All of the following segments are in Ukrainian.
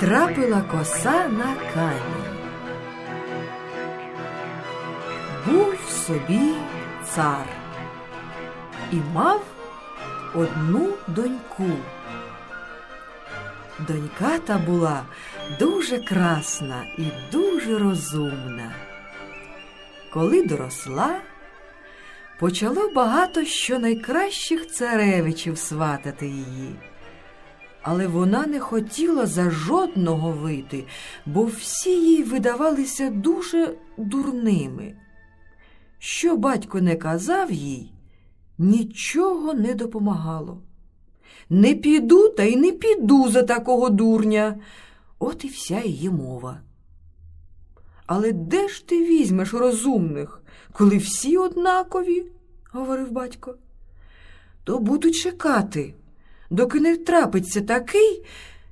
Натрапила коса на камінь. Був собі цар і мав одну доньку. Донька та була дуже красна і дуже розумна. Коли доросла, почало багато що найкращих царевичів сватати її. Але вона не хотіла за жодного вийти, бо всі їй видавалися дуже дурними. Що батько не казав їй, нічого не допомагало. Не піду та й не піду за такого дурня. От і вся її мова. Але де ж ти візьмеш розумних, коли всі однакові? говорив батько. То буду чекати, доки не трапиться такий,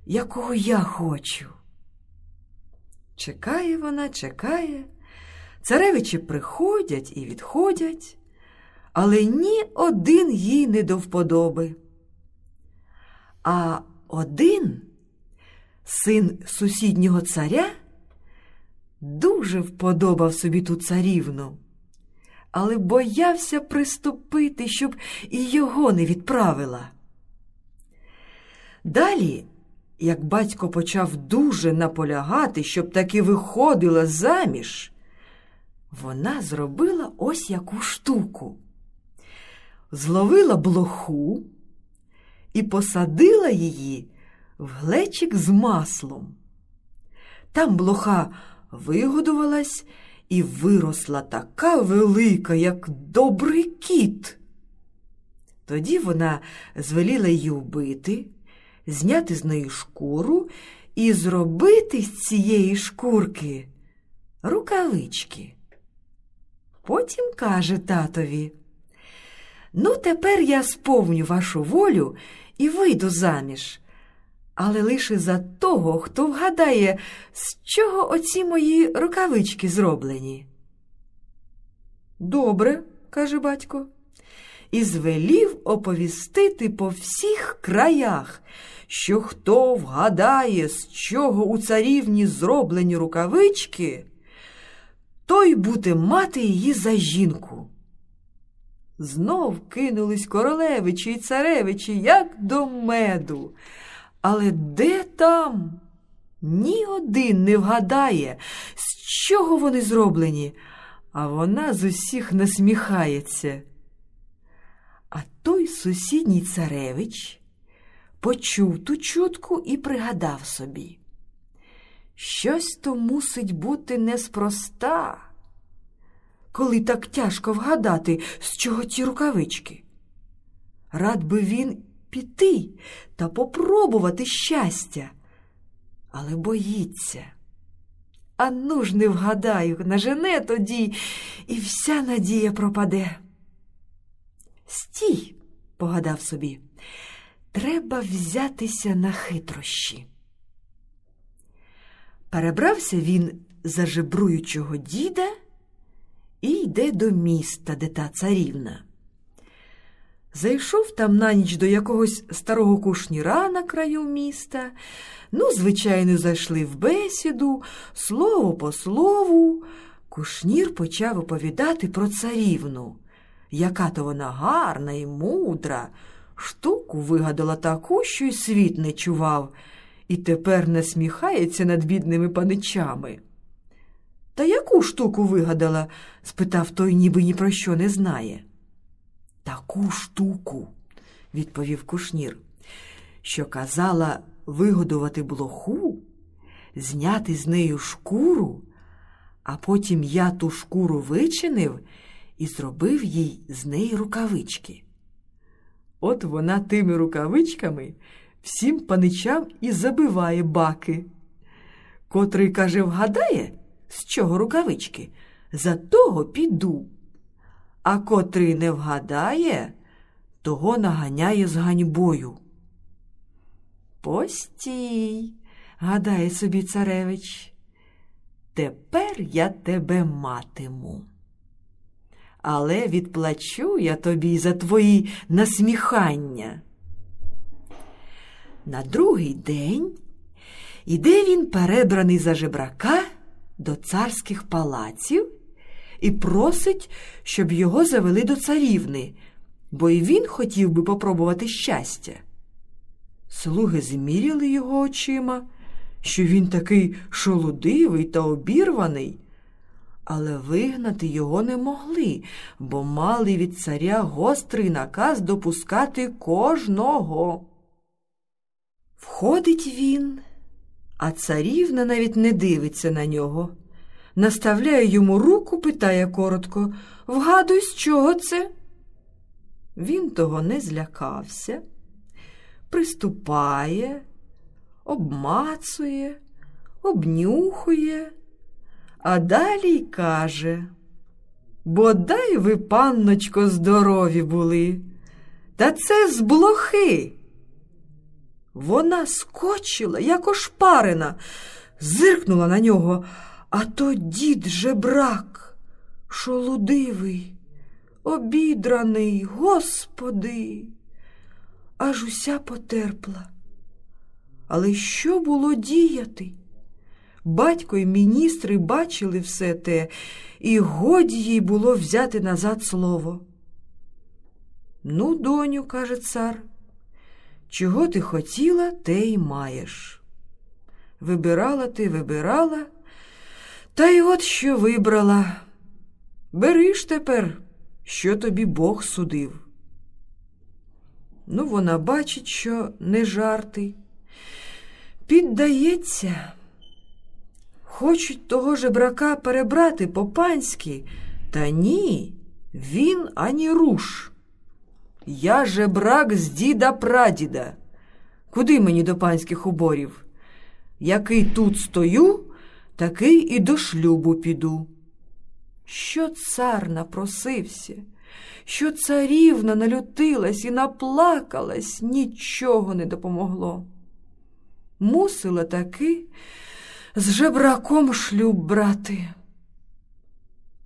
якого я хочу. Чекає вона, чекає. Царевичі приходять і відходять, але ні один їй не до вподоби. А один син сусіднього царя дуже вподобав собі ту царівну, але боявся приступити, щоб і його не відправила. Далі, як батько почав дуже наполягати, щоб таки виходила заміж, вона зробила ось яку штуку. Зловила блоху і посадила її в глечик з маслом. Там блоха вигодувалась і виросла така велика, як добрий кіт. Тоді вона звеліла її вбити, зняти з неї шкуру і зробити з цієї шкурки рукавички. Потім каже татові, ну, тепер я сповню вашу волю і вийду заміж, але лише за того, хто вгадає, з чого оці мої рукавички зроблені. Добре, каже батько, і звелів оповістити по всіх краях, що хто вгадає, з чого у царівні зроблені рукавички, той буде мати її за жінку. Знов кинулись королевичі й царевичі, як до меду. Але де там? Ні один не вгадає, з чого вони зроблені, а вона з усіх насміхається. А той сусідній царевич почув ту чутку і пригадав собі. Щось то мусить бути неспроста, коли так тяжко вгадати, з чого ті рукавички. Рад би він піти та попробувати щастя, але боїться. А ну ж не вгадаю, нажене тоді, і вся надія пропаде. Стій, погадав собі, треба взятися на хитрощі. Перебрався він за жебруючого діда і йде до міста, де та царівна. Зайшов там на ніч до якогось старого кушніра на краю міста. Ну, звичайно, зайшли в бесіду, слово по слову. Кушнір почав оповідати про царівну, яка то вона гарна і мудра, штуку вигадала таку, що й світ не чував, і тепер насміхається над бідними паничами. Та яку штуку вигадала? спитав той, ніби ні про що не знає. Таку штуку, відповів кушнір, що казала вигодувати блоху, зняти з нею шкуру, а потім я ту шкуру вичинив і зробив їй з неї рукавички. От вона тими рукавичками всім паничам і забиває баки. Котрий, каже, вгадає, з чого рукавички, за того піду. А котрий не вгадає, того наганяє з ганьбою. Постій, гадає собі царевич, тепер я тебе матиму. Але відплачу я тобі за твої насміхання. На другий день Іде він перебраний за жебрака до царських палаців і просить, щоб його завели до царівни, бо й він хотів би попробувати щастя. Слуги зміряли його очима, що він такий шолудивий та обірваний, але вигнати його не могли, бо мали від царя гострий наказ допускати кожного. Входить він, а царівна навіть не дивиться на нього. Наставляє йому руку, питає коротко Вгадуй, з чого це? Він того не злякався, приступає, обмацує, обнюхує, а далі й каже Бодай ви, панночко, здорові були, та це з блохи. Вона скочила, як ошпарена, зиркнула на нього, а то дід жебрак, шолудивий, обідраний, господи, аж уся потерпла. Але що було діяти? Батько й міністри бачили все те, і годі їй було взяти назад слово. Ну, доню, каже цар, чого ти хотіла, те й маєш. Вибирала ти, вибирала, та й от що вибрала. Бери ж тепер, що тобі Бог судив. Ну, вона бачить, що не жарти. Піддається. Хочуть того жебрака перебрати по-панськи, та ні, він ані руш. Я жебрак з діда прадіда. Куди мені до панських уборів? Який тут стою, такий і до шлюбу піду. Що цар напросився, що царівна налютилась і наплакалась, нічого не допомогло. Мусила таки з жебраком шлюб брати.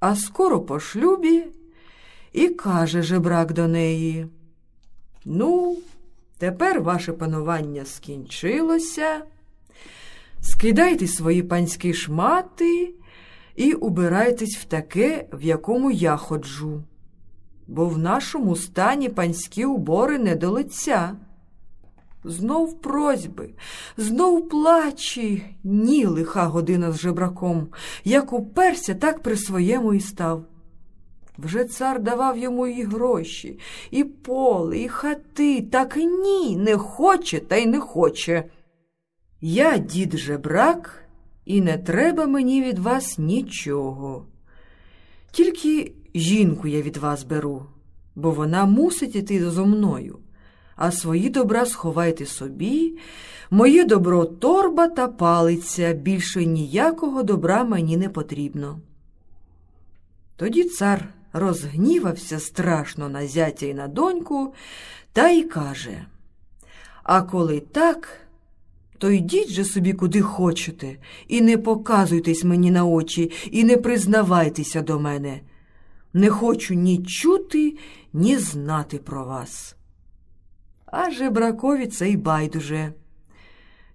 А скоро по шлюбі і каже жебрак до неї Ну, тепер ваше панування скінчилося. Скидайте свої панські шмати і убирайтесь в таке, в якому я ходжу, бо в нашому стані панські убори не до лиця. Знов просьби, знов плачі, ні лиха година з жебраком, як уперся, так при своєму і став. Вже цар давав йому і гроші, і поле, і хати, так ні, не хоче та й не хоче. Я дід жебрак, і не треба мені від вас нічого. Тільки жінку я від вас беру, бо вона мусить іти зо мною, а свої добра сховайте собі, моє добро торба та палиця, більше ніякого добра мені не потрібно. Тоді цар розгнівався страшно на зятя й на доньку, та й каже А коли так, то йдіть же собі куди хочете, і не показуйтесь мені на очі, і не признавайтеся до мене. Не хочу ні чути, ні знати про вас. А жебракові це й байдуже.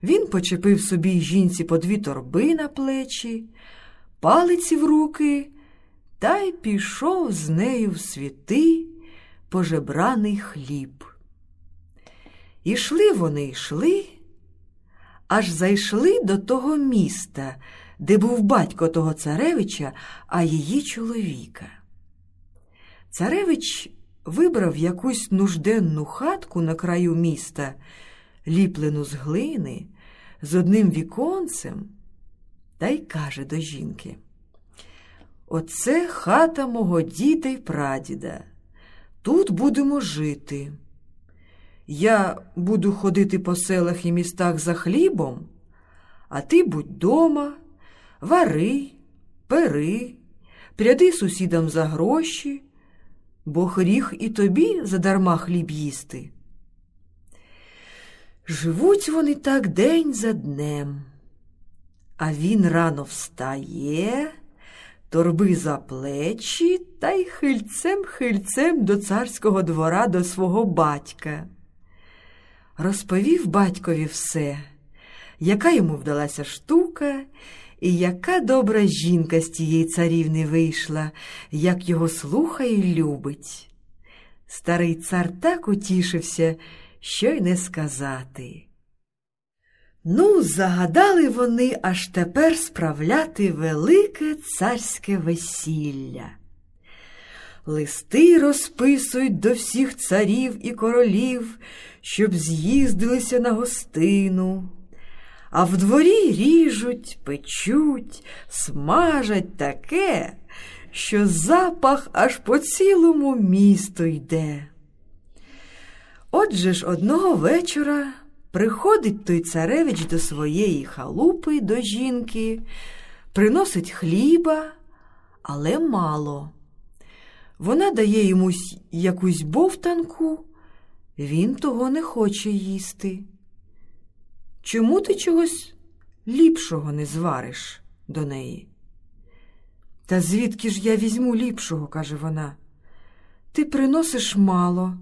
Він почепив собі жінці по дві торби на плечі, палиці в руки та й пішов з нею в світи пожебраний хліб. Ішли вони йшли, аж зайшли до того міста, де був батько того царевича, а її чоловіка. Царевич вибрав якусь нужденну хатку на краю міста, ліплену з глини, з одним віконцем, та й каже до жінки. Оце хата мого діда й прадіда. Тут будемо жити. Я буду ходити по селах і містах за хлібом, а ти будь дома, вари, пери, пряди сусідам за гроші, бо гріх і тобі задарма хліб їсти. Живуть вони так день за днем, а він рано встає торби за плечі та й хильцем-хильцем до царського двора до свого батька. Розповів батькові все, яка йому вдалася штука, і яка добра жінка з тієї царівни вийшла, як його слухає й любить. Старий цар так утішився, що й не сказати. Ну, загадали вони аж тепер справляти велике царське весілля. Листи розписують до всіх царів і королів, щоб з'їздилися на гостину, а в дворі ріжуть, печуть, смажать таке, що запах аж по цілому місту йде. Отже ж одного вечора приходить той царевич до своєї халупи до жінки, приносить хліба, але мало. Вона дає йому якусь бовтанку, він того не хоче їсти. Чому ти чогось ліпшого не звариш до неї? Та звідки ж я візьму ліпшого, каже вона. Ти приносиш мало,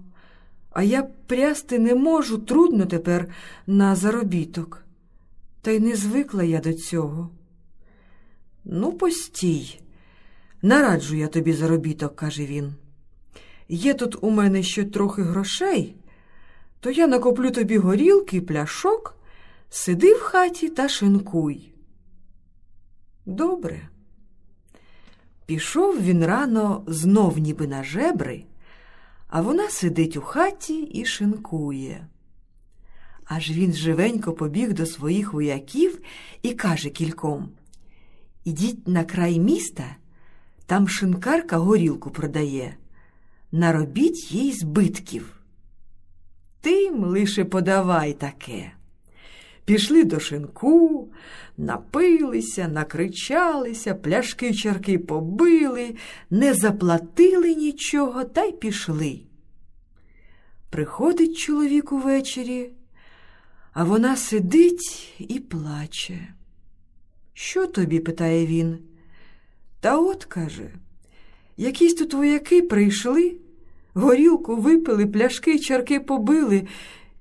а я прясти не можу, трудно тепер на заробіток. Та й не звикла я до цього. Ну, постій. Нараджу я тобі заробіток, каже він. Є тут у мене ще трохи грошей, то я накоплю тобі горілки, пляшок, сиди в хаті та шинкуй. Добре. Пішов він рано знов ніби на жебри, а вона сидить у хаті і шинкує. Аж він живенько побіг до своїх вояків і каже кільком Ідіть на край міста. Там шинкарка горілку продає. Наробіть їй збитків. Тим лише подавай таке. Пішли до шинку, напилися, накричалися, пляшки чарки побили, не заплатили нічого та й пішли. Приходить чоловік увечері, а вона сидить і плаче. Що тобі? питає він. Та от, каже, якісь тут вояки прийшли, горілку випили, пляшки чарки побили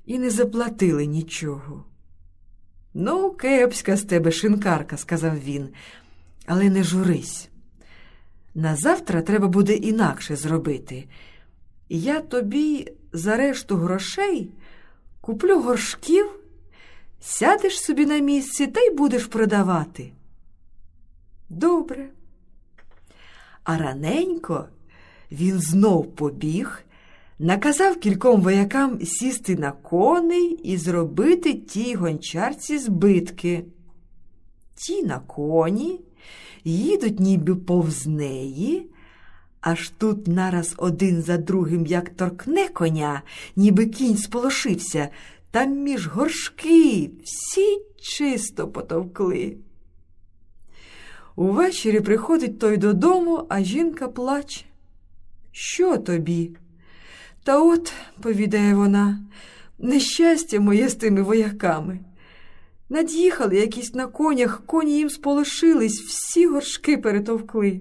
і не заплатили нічого. Ну, кепська з тебе шинкарка, сказав він, але не журись. Назавтра треба буде інакше зробити. Я тобі за решту грошей куплю горшків, сядеш собі на місці та й будеш продавати. Добре. А раненько він знов побіг, наказав кільком воякам сісти на коней і зробити тій гончарці збитки. Ті на коні їдуть ніби повз неї, аж тут нараз один за другим як торкне коня, ніби кінь сполошився, там між горшки всі чисто потовкли. Увечері приходить той додому, а жінка плаче. Що тобі? Та от, повідає вона, нещастя моє з тими вояками. Над'їхали якісь на конях, коні їм сполошились, всі горшки перетовкли.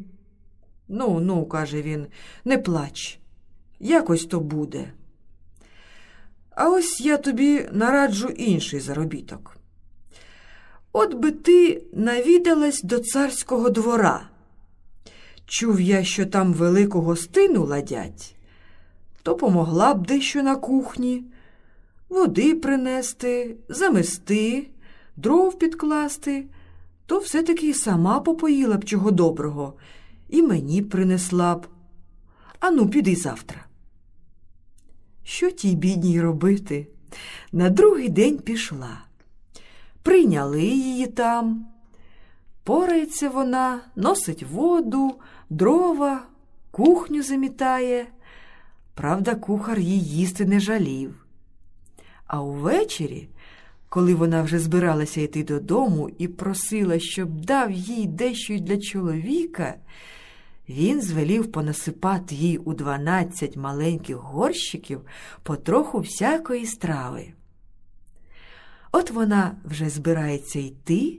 Ну, ну, каже він, не плач, якось то буде. А ось я тобі нараджу інший заробіток. От би ти навідалась до царського двора. Чув я, що там велику гостину ладять, то помогла б дещо на кухні, води принести, замести, дров підкласти, то все-таки сама попоїла б чого доброго, і мені принесла б. Ану, піди завтра. Що тій бідній робити? На другий день пішла. Прийняли її там. Порається вона, носить воду, дрова, кухню замітає. Правда, кухар їй їсти не жалів. А увечері, коли вона вже збиралася йти додому і просила, щоб дав їй дещо й для чоловіка, він звелів понасипати їй у дванадцять маленьких горщиків потроху всякої страви. От вона вже збирається йти,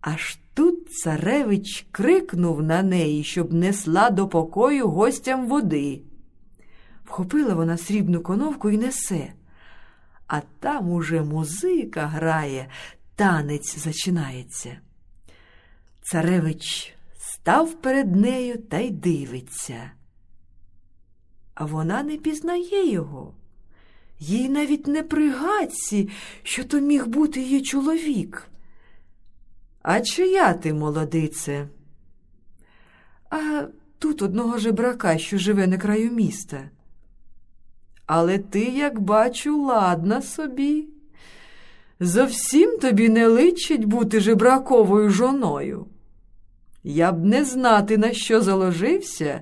аж тут царевич крикнув на неї, щоб несла до покою гостям води. Вхопила вона срібну коновку і несе, а там уже музика грає, танець зачинається. Царевич став перед нею та й дивиться. А вона не пізнає його. Їй навіть не пригадці, що то міг бути її чоловік. А чия ти, молодице? А тут одного жебрака, що живе на краю міста. Але ти, як бачу, ладна собі. Зовсім тобі не личить бути жебраковою жоною. Я б не знати, на що заложився,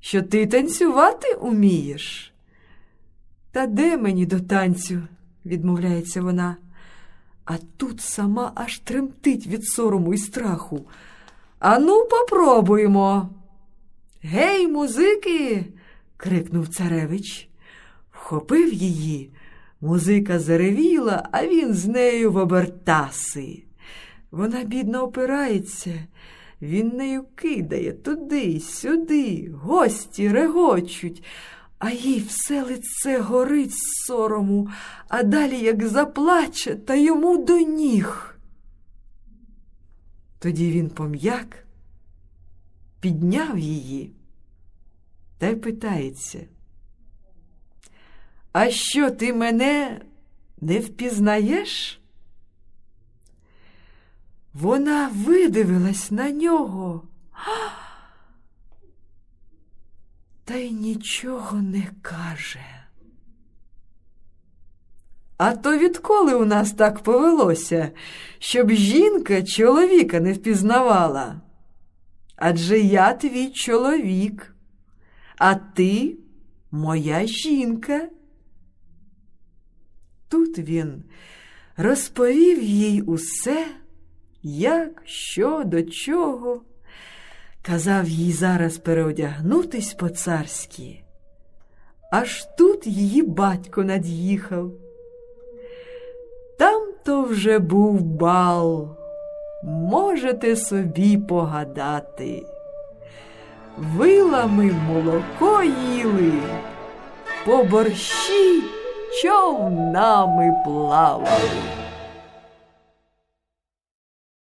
що ти танцювати умієш. Та де мені до танцю? відмовляється вона. А тут сама аж тремтить від сорому і страху. Ану, попробуємо. Гей, музики. крикнув царевич. Вхопив її. Музика заревіла, а він з нею в обертаси. Вона бідно опирається, він нею кидає туди, сюди, гості регочуть, а їй все лице горить з сорому, а далі як заплаче, та йому до ніг. Тоді він пом'як, підняв її та й питається. А що ти мене не впізнаєш? Вона видивилась на нього, та й нічого не каже. А то відколи у нас так повелося, щоб жінка чоловіка не впізнавала? Адже я твій чоловік, а ти моя жінка. Тут він розповів їй усе, як, що, до чого, казав їй зараз переодягнутись по царськи. Аж тут її батько над'їхав. Там то вже був бал, можете собі погадати. Вилами молоко їли, по борщі човнами плавали.